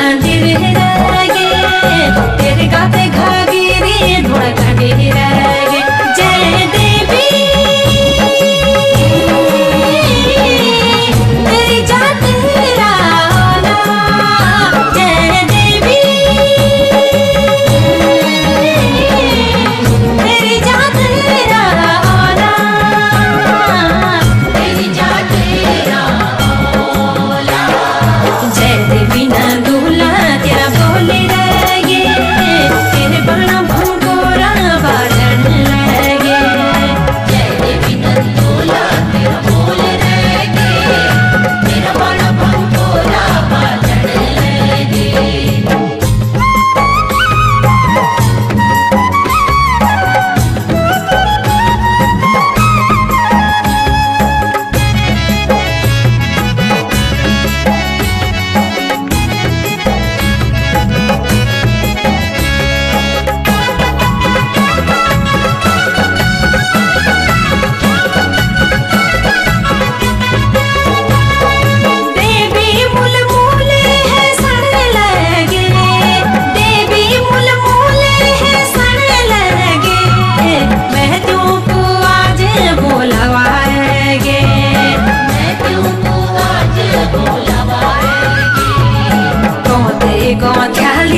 मंदिर है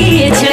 দিয়েছে